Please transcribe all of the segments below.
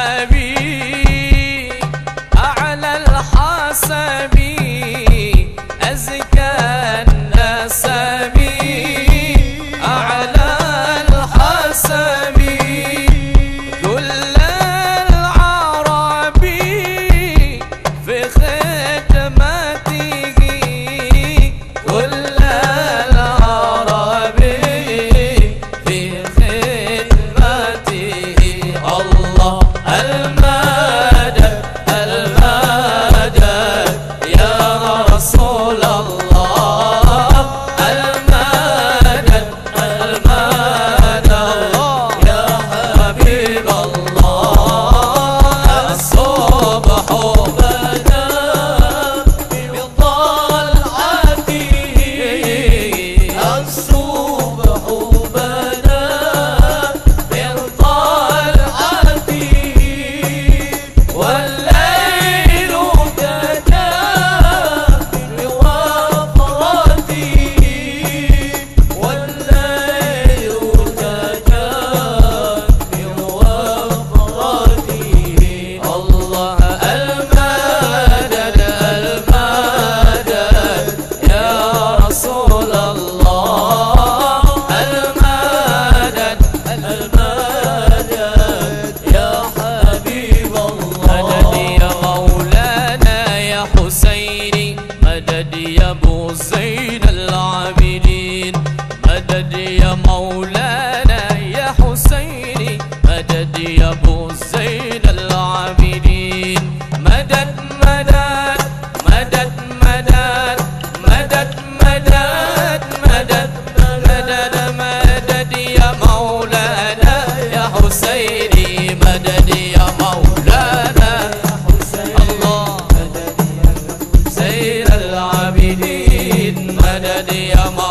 Nabi. مدد يا مولانا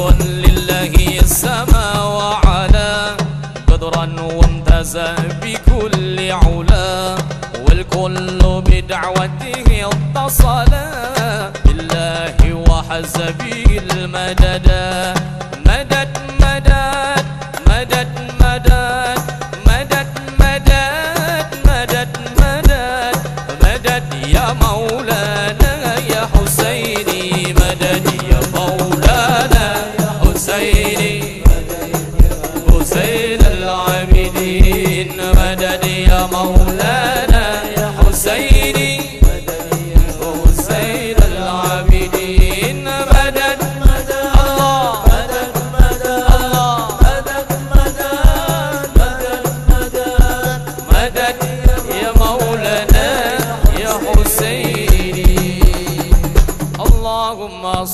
ملك لله السما وعلا قدرا وامتزا بكل علا والكل بدعوته اتصلا بالله وحزبه المددا.